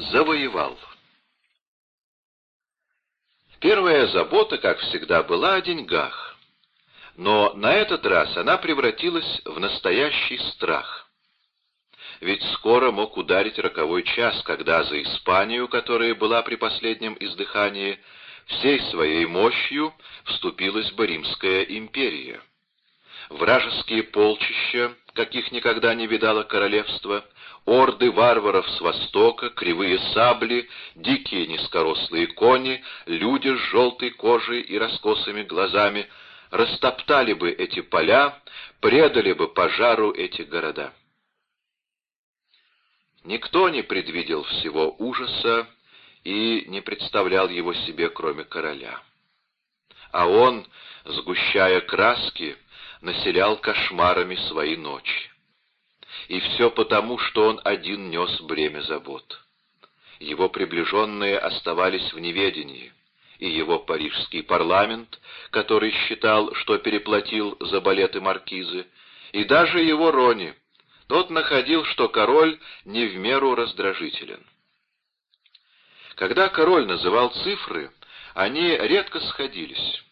завоевал. Первая забота, как всегда, была о деньгах. Но на этот раз она превратилась в настоящий страх. Ведь скоро мог ударить роковой час, когда за Испанию, которая была при последнем издыхании, всей своей мощью вступилась бы Римская империя. Вражеские полчища, каких никогда не видало королевство, орды варваров с востока, кривые сабли, дикие низкорослые кони, люди с желтой кожей и раскосыми глазами растоптали бы эти поля, предали бы пожару эти города. Никто не предвидел всего ужаса и не представлял его себе, кроме короля. А он, сгущая краски, населял кошмарами свои ночи. И все потому, что он один нес бремя забот. Его приближенные оставались в неведении, и его парижский парламент, который считал, что переплатил за балеты маркизы, и даже его Рони, тот находил, что король не в меру раздражителен. Когда король называл цифры, они редко сходились.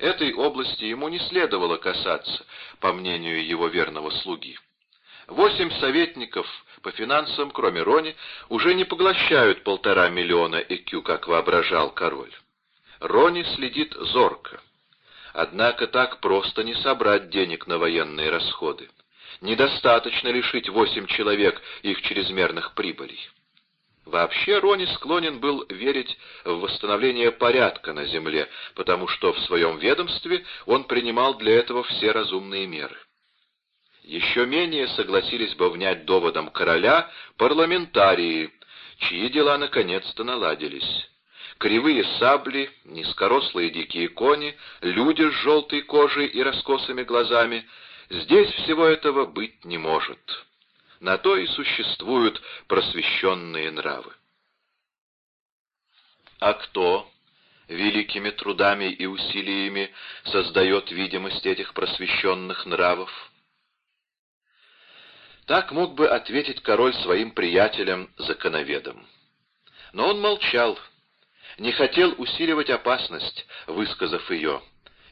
Этой области ему не следовало касаться, по мнению его верного слуги. Восемь советников по финансам, кроме Рони, уже не поглощают полтора миллиона ЭКЮ, как воображал король. Рони следит зорко. Однако так просто не собрать денег на военные расходы. Недостаточно лишить восемь человек их чрезмерных прибылей. Вообще Рони склонен был верить в восстановление порядка на земле, потому что в своем ведомстве он принимал для этого все разумные меры. Еще менее согласились бы внять доводом короля парламентарии, чьи дела наконец-то наладились. Кривые сабли, низкорослые дикие кони, люди с желтой кожей и раскосыми глазами — здесь всего этого быть не может. На то и существуют просвещенные нравы. А кто великими трудами и усилиями создает видимость этих просвещенных нравов? Так мог бы ответить король своим приятелям-законоведам. Но он молчал, не хотел усиливать опасность, высказав ее,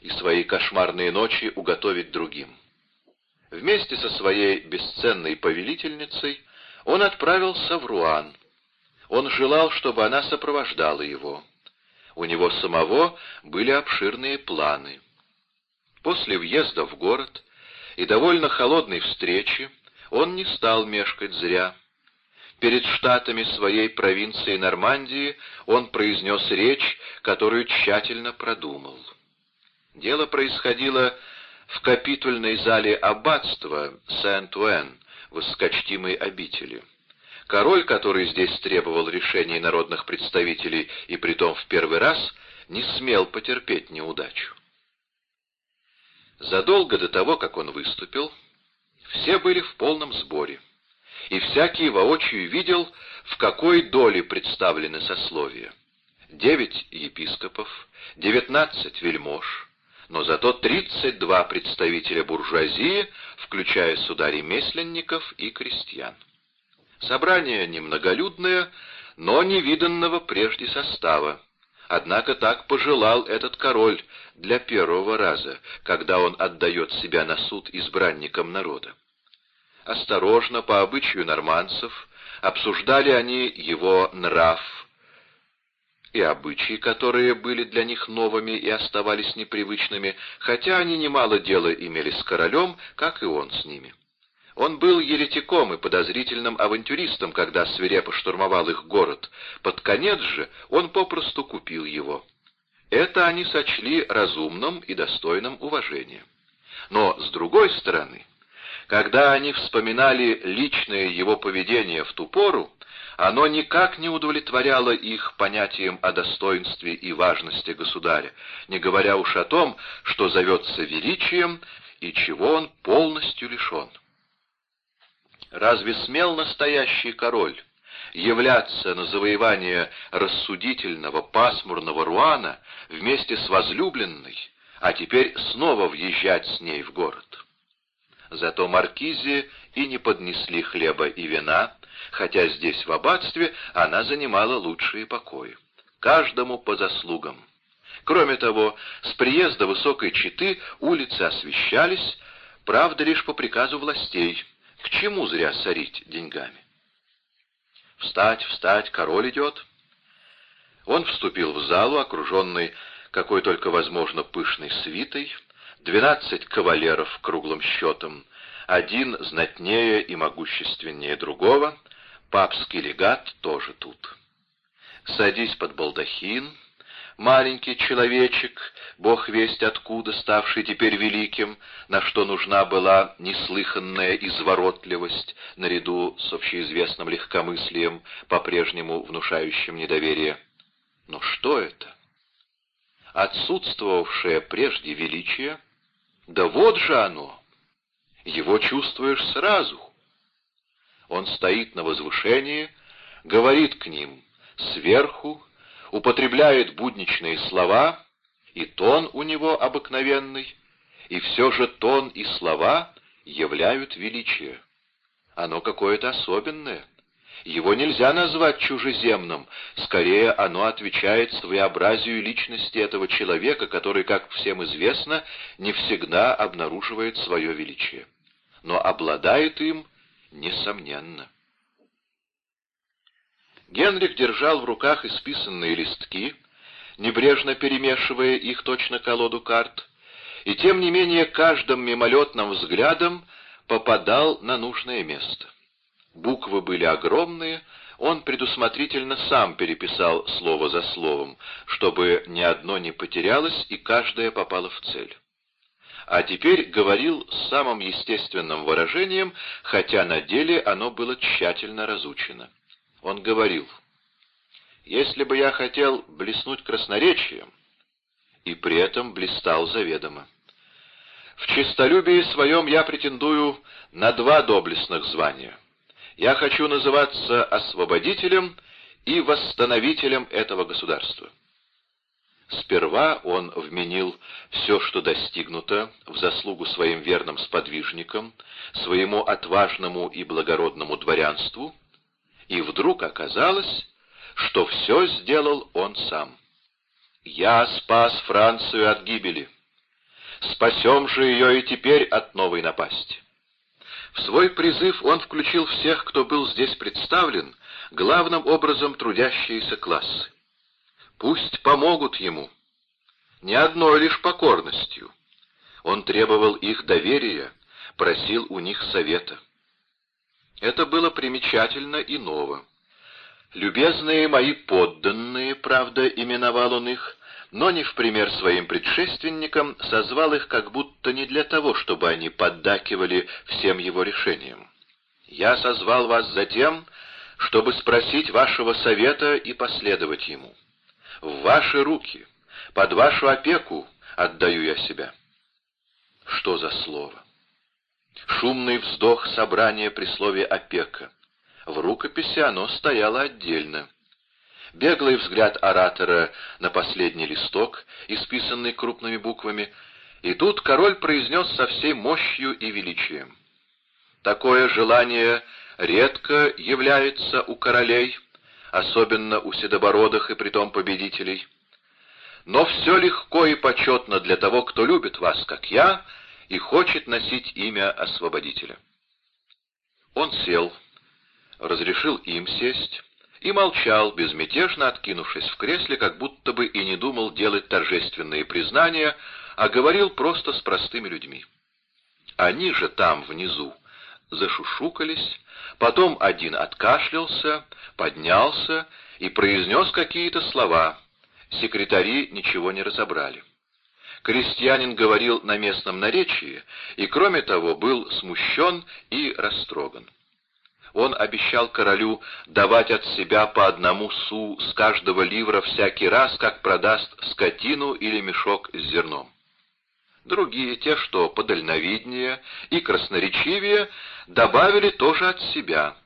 и свои кошмарные ночи уготовить другим. Вместе со своей бесценной повелительницей он отправился в Руан. Он желал, чтобы она сопровождала его. У него самого были обширные планы. После въезда в город и довольно холодной встречи он не стал мешкать зря. Перед штатами своей провинции Нормандии он произнес речь, которую тщательно продумал. Дело происходило в капитульной зале аббатства Сент-Уэн, воскочтимой обители. Король, который здесь требовал решений народных представителей, и притом в первый раз, не смел потерпеть неудачу. Задолго до того, как он выступил, все были в полном сборе, и всякий воочию видел, в какой доле представлены сословия. Девять епископов, девятнадцать вельмож, но зато 32 представителя буржуазии, включая суда ремесленников и крестьян. Собрание немноголюдное, но невиданного прежде состава. Однако так пожелал этот король для первого раза, когда он отдает себя на суд избранникам народа. Осторожно, по обычаю норманцев, обсуждали они его нрав, и обычаи, которые были для них новыми и оставались непривычными, хотя они немало дела имели с королем, как и он с ними. Он был еретиком и подозрительным авантюристом, когда свирепо штурмовал их город. Под конец же он попросту купил его. Это они сочли разумным и достойным уважения. Но, с другой стороны, когда они вспоминали личное его поведение в ту пору, оно никак не удовлетворяло их понятиям о достоинстве и важности государя, не говоря уж о том, что зовется величием и чего он полностью лишен. Разве смел настоящий король являться на завоевание рассудительного, пасмурного Руана вместе с возлюбленной, а теперь снова въезжать с ней в город? Зато маркизе и не поднесли хлеба и вина, хотя здесь, в аббатстве, она занимала лучшие покои. Каждому по заслугам. Кроме того, с приезда высокой четы улицы освещались, правда, лишь по приказу властей. К чему зря сорить деньгами? «Встать, встать, король идет!» Он вступил в залу, окруженный какой только возможно пышной свитой, двенадцать кавалеров круглым счетом, один знатнее и могущественнее другого, папский легат тоже тут. Садись под балдахин, маленький человечек, бог весть откуда, ставший теперь великим, на что нужна была неслыханная изворотливость, наряду с общеизвестным легкомыслием, по-прежнему внушающим недоверие. Но что это? Отсутствовавшее прежде величие? Да вот же оно! Его чувствуешь сразу. Он стоит на возвышении, говорит к ним сверху, употребляет будничные слова, и тон у него обыкновенный, и все же тон и слова являют величие. Оно какое-то особенное. Его нельзя назвать чужеземным, скорее оно отвечает своеобразию личности этого человека, который, как всем известно, не всегда обнаруживает свое величие. Но обладает им несомненно. Генрих держал в руках исписанные листки, небрежно перемешивая их точно колоду карт, и тем не менее каждым мимолетным взглядом попадал на нужное место. Буквы были огромные, он предусмотрительно сам переписал слово за словом, чтобы ни одно не потерялось и каждое попало в цель. А теперь говорил с самым естественным выражением, хотя на деле оно было тщательно разучено. Он говорил, «Если бы я хотел блеснуть красноречием, и при этом блистал заведомо. В честолюбии своем я претендую на два доблестных звания. Я хочу называться освободителем и восстановителем этого государства». Сперва он вменил все, что достигнуто, в заслугу своим верным сподвижникам, своему отважному и благородному дворянству, и вдруг оказалось, что все сделал он сам. «Я спас Францию от гибели. Спасем же ее и теперь от новой напасти». В свой призыв он включил всех, кто был здесь представлен, главным образом трудящиеся классы. Пусть помогут ему. Не одной лишь покорностью. Он требовал их доверия, просил у них совета. Это было примечательно и ново. «Любезные мои подданные», правда, именовал он их, но не в пример своим предшественникам созвал их как будто не для того, чтобы они поддакивали всем его решениям. «Я созвал вас за тем, чтобы спросить вашего совета и последовать ему. В ваши руки, под вашу опеку отдаю я себя». Что за слово? Шумный вздох собрания при слове «опека». В рукописи оно стояло отдельно. Беглый взгляд оратора на последний листок, исписанный крупными буквами, и тут король произнес со всей мощью и величием. Такое желание редко является у королей, особенно у седобородых и притом победителей. Но все легко и почетно для того, кто любит вас, как я, и хочет носить имя Освободителя. Он сел, разрешил им сесть и молчал, безмятежно откинувшись в кресле, как будто бы и не думал делать торжественные признания, а говорил просто с простыми людьми. Они же там, внизу, зашушукались, потом один откашлялся, поднялся и произнес какие-то слова. Секретари ничего не разобрали. Крестьянин говорил на местном наречии и, кроме того, был смущен и растроган. Он обещал королю давать от себя по одному су с каждого ливра всякий раз, как продаст скотину или мешок с зерном. Другие, те, что подальновиднее и красноречивее, добавили тоже от себя.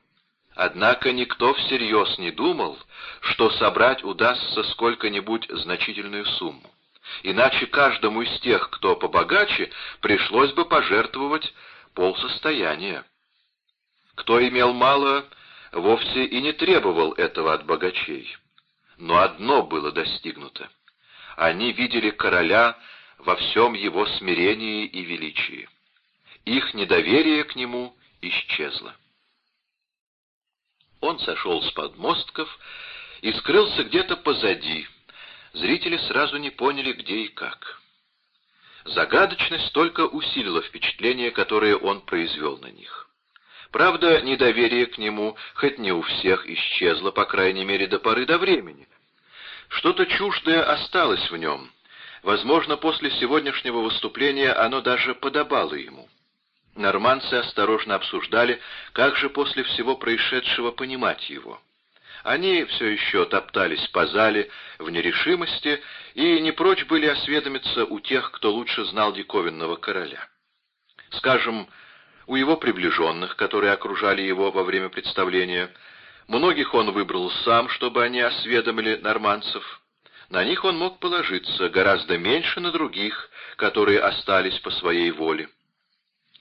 Однако никто всерьез не думал, что собрать удастся сколько-нибудь значительную сумму иначе каждому из тех, кто побогаче, пришлось бы пожертвовать полсостояния. Кто имел мало, вовсе и не требовал этого от богачей. Но одно было достигнуто. Они видели короля во всем его смирении и величии. Их недоверие к нему исчезло. Он сошел с подмостков и скрылся где-то позади. Зрители сразу не поняли, где и как. Загадочность только усилила впечатление, которое он произвел на них. Правда, недоверие к нему, хоть не у всех, исчезло, по крайней мере, до поры до времени. Что-то чуждое осталось в нем. Возможно, после сегодняшнего выступления оно даже подобало ему. Норманцы осторожно обсуждали, как же после всего происшедшего понимать его. Они все еще топтались по зале в нерешимости и не прочь были осведомиться у тех, кто лучше знал диковинного короля. Скажем, у его приближенных, которые окружали его во время представления, многих он выбрал сам, чтобы они осведомили норманцев. На них он мог положиться, гораздо меньше на других, которые остались по своей воле.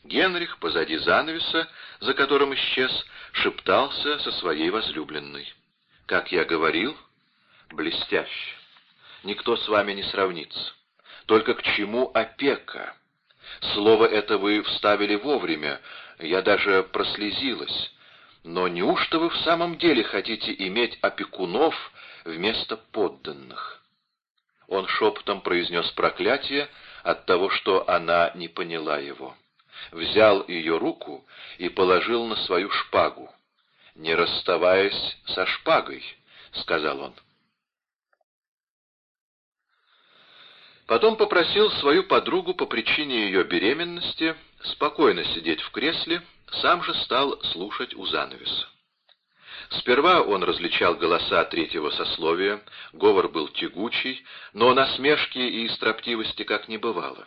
Генрих позади занавеса, за которым исчез, шептался со своей возлюбленной. Как я говорил, блестяще. Никто с вами не сравнится. Только к чему опека? Слово это вы вставили вовремя, я даже прослезилась. Но неужто вы в самом деле хотите иметь опекунов вместо подданных? Он шепотом произнес проклятие от того, что она не поняла его. Взял ее руку и положил на свою шпагу не расставаясь со шпагой», — сказал он. Потом попросил свою подругу по причине ее беременности спокойно сидеть в кресле, сам же стал слушать у занавеса. Сперва он различал голоса третьего сословия, говор был тягучий, но насмешки и строптивости как не бывало.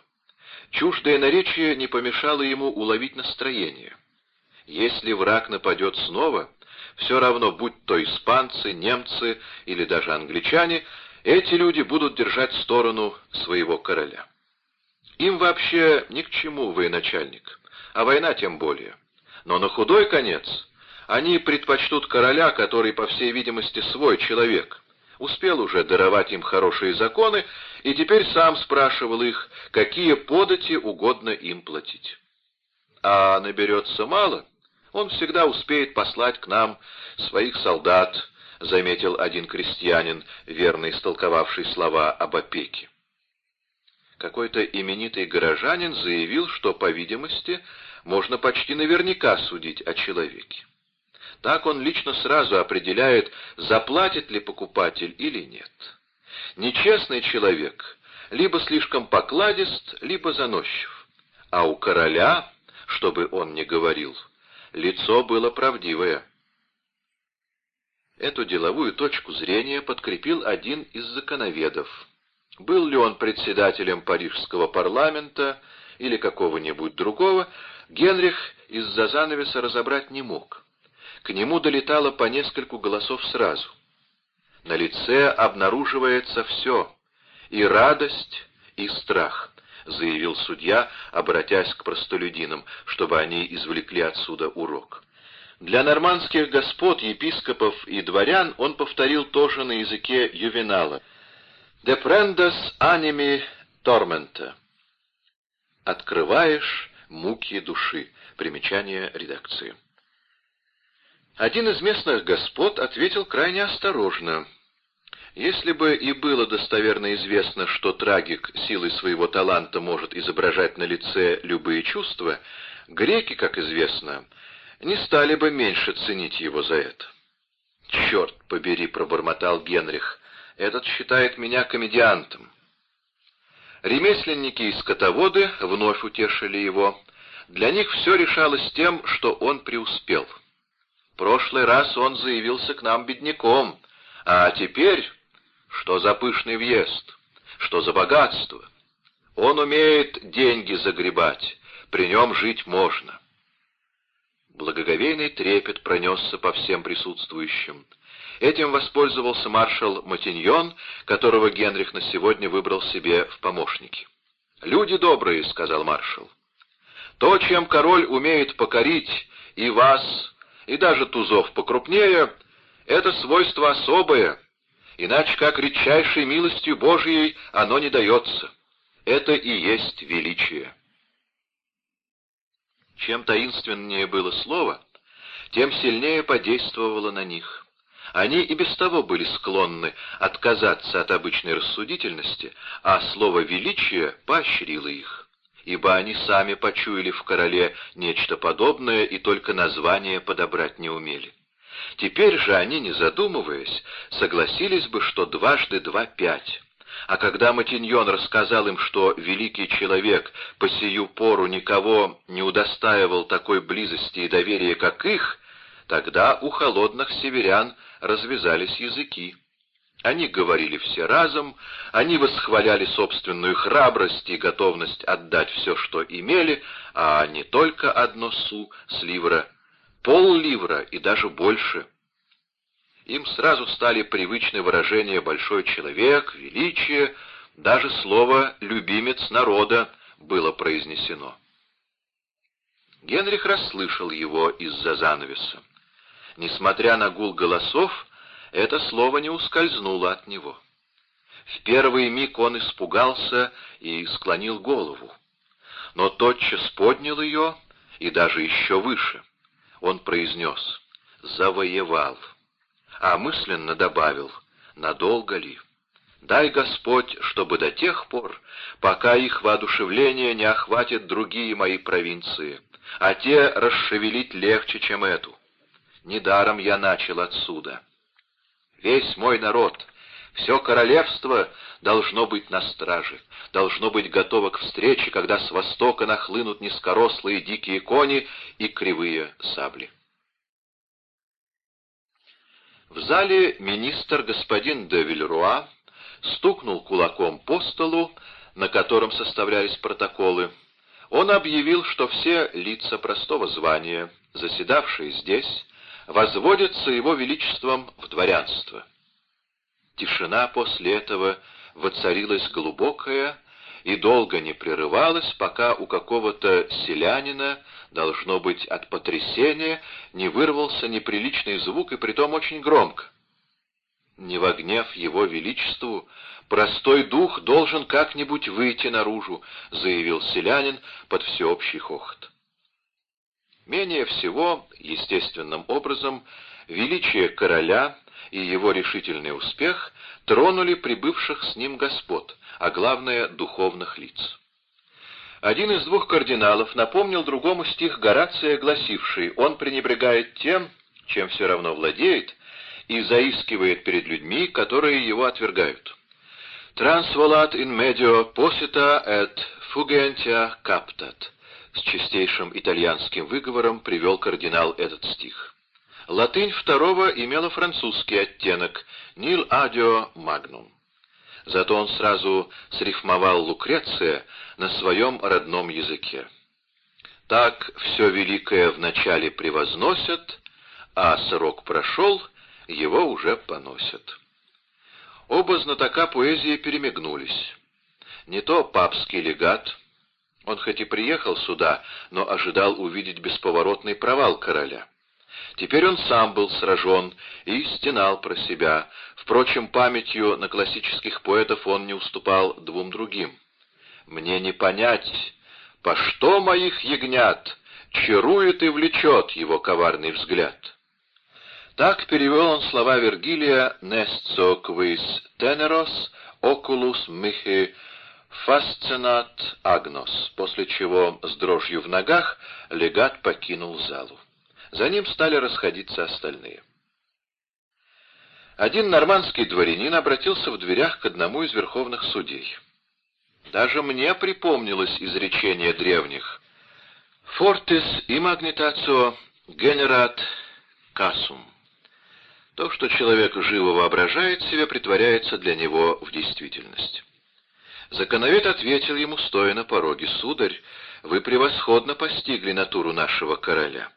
Чуждое наречие не помешало ему уловить настроение. Если враг нападет снова, все равно, будь то испанцы, немцы или даже англичане, эти люди будут держать сторону своего короля. Им вообще ни к чему военачальник, а война тем более. Но на худой конец они предпочтут короля, который, по всей видимости, свой человек. Успел уже даровать им хорошие законы, и теперь сам спрашивал их, какие подати угодно им платить. А наберется мало — он всегда успеет послать к нам своих солдат, — заметил один крестьянин, верно истолковавший слова об опеке. Какой-то именитый горожанин заявил, что, по видимости, можно почти наверняка судить о человеке. Так он лично сразу определяет, заплатит ли покупатель или нет. Нечестный человек либо слишком покладист, либо заносчив. А у короля, чтобы он не говорил, — лицо было правдивое. Эту деловую точку зрения подкрепил один из законоведов. Был ли он председателем парижского парламента или какого-нибудь другого, Генрих из-за занавеса разобрать не мог. К нему долетало по нескольку голосов сразу. На лице обнаруживается все — и радость, и страх. — заявил судья, обратясь к простолюдинам, чтобы они извлекли отсюда урок. Для нормандских господ, епископов и дворян он повторил тоже на языке ювенала. «De prendas animi tormenta» «Открываешь муки души» примечание редакции. Один из местных господ ответил крайне осторожно — если бы и было достоверно известно, что трагик силой своего таланта может изображать на лице любые чувства, греки, как известно, не стали бы меньше ценить его за это. «Черт побери!» — пробормотал Генрих. «Этот считает меня комедиантом». Ремесленники и скотоводы вновь утешили его. Для них все решалось тем, что он преуспел. Прошлый раз он заявился к нам бедняком, а теперь что за пышный въезд? Что за богатство? Он умеет деньги загребать, при нем жить можно. Благоговейный трепет пронесся по всем присутствующим. Этим воспользовался маршал Матиньон, которого Генрих на сегодня выбрал себе в помощники. «Люди добрые», — сказал маршал, — «то, чем король умеет покорить и вас, и даже тузов покрупнее — это свойство особое, иначе как редчайшей милостью Божией оно не дается. Это и есть величие. Чем таинственнее было слово, тем сильнее подействовало на них. Они и без того были склонны отказаться от обычной рассудительности, а слово «величие» поощрило их, ибо они сами почуяли в короле нечто подобное и только название подобрать не умели. Теперь же они, не задумываясь, согласились бы, что дважды два — пять. А когда Матиньон рассказал им, что великий человек по сию пору никого не удостаивал такой близости и доверия, как их, тогда у холодных северян развязались языки. Они говорили все разом, они восхваляли собственную храбрость и готовность отдать все, что имели, а не только одно су с ливра, пол-ливра и даже больше. Им сразу стали привычны выражения «большой человек», «величие», даже слово «любимец народа» было произнесено. Генрих расслышал его из-за занавеса. Несмотря на гул голосов, это слово не ускользнуло от него. В первый миг он испугался и склонил голову, но тотчас поднял ее и даже еще выше. Он произнес «завоевал», а мысленно добавил «надолго ли?» Дай, Господь, чтобы до тех пор, пока их воодушевление не охватит другие мои провинции, а те расшевелить легче, чем эту. Недаром я начал отсюда. Весь мой народ, все королевство должно быть на страже, должно быть готово к встрече, когда с востока нахлынут низкорослые дикие кони и кривые сабли. В зале министр господин де Вильруа стукнул кулаком по столу, на котором составлялись протоколы. Он объявил, что все лица простого звания, заседавшие здесь, возводится его величеством в дворянство. Тишина после этого воцарилась глубокая и долго не прерывалась, пока у какого-то селянина, должно быть от потрясения, не вырвался неприличный звук, и притом очень громко. Не во гнев его величеству, простой дух должен как-нибудь выйти наружу, заявил селянин под всеобщий хохот. Менее всего, естественным образом, величие короля и его решительный успех тронули прибывших с ним господ, а главное — духовных лиц. Один из двух кардиналов напомнил другому стих Горация, гласивший «Он пренебрегает тем, чем все равно владеет, и заискивает перед людьми, которые его отвергают». «Трансволат in medio posita et fugentia captat» с чистейшим итальянским выговором привел кардинал этот стих. Латынь второго имела французский оттенок «nil adio magnum». Зато он сразу срифмовал Лукреция на своем родном языке. Так все великое вначале превозносят, а срок прошел, его уже поносят. Оба знатока поэзии перемигнулись. Не то папский легат, он хоть и приехал сюда, но ожидал увидеть бесповоротный провал короля. Теперь он сам был сражен и стенал про себя. Впрочем, памятью на классических поэтов он не уступал двум другим. «Мне не понять, по что моих ягнят чарует и влечет его коварный взгляд». Так перевел он слова Вергилия «Несцо квис тенерос окулус михи «Фасцинат Агнос», после чего с дрожью в ногах легат покинул залу. За ним стали расходиться остальные. Один нормандский дворянин обратился в дверях к одному из верховных судей. Даже мне припомнилось изречение древних «Fortis imagnitatio generat casum». То, что человек живо воображает себе, притворяется для него в действительность. Законовед ответил ему, стоя на пороге, «Сударь, вы превосходно постигли натуру нашего короля.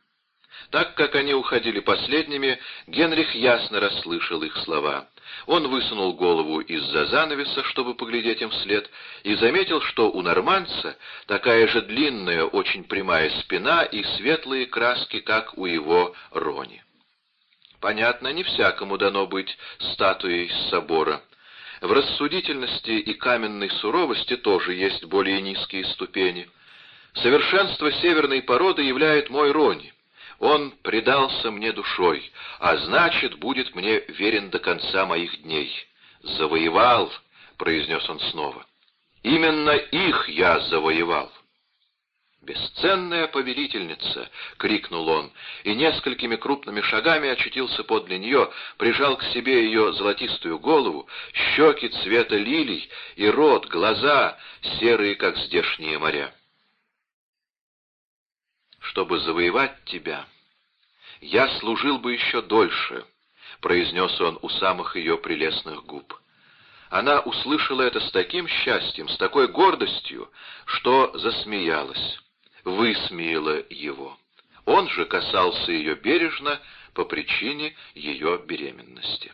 Так как они уходили последними, Генрих ясно расслышал их слова. Он высунул голову из-за занавеса, чтобы поглядеть им вслед, и заметил, что у норманца такая же длинная, очень прямая спина и светлые краски, как у его Рони. Понятно, не всякому дано быть статуей собора. В рассудительности и каменной суровости тоже есть более низкие ступени. Совершенство северной породы являет мой Рони. Он предался мне душой, а значит, будет мне верен до конца моих дней. «Завоевал», — произнес он снова. «Именно их я завоевал». «Бесценная повелительница!» — крикнул он, и несколькими крупными шагами очутился подле нее, прижал к себе ее золотистую голову, щеки цвета лилий и рот, глаза, серые, как здешние моря чтобы завоевать тебя. Я служил бы еще дольше, — произнес он у самых ее прелестных губ. Она услышала это с таким счастьем, с такой гордостью, что засмеялась, высмеяла его. Он же касался ее бережно по причине ее беременности.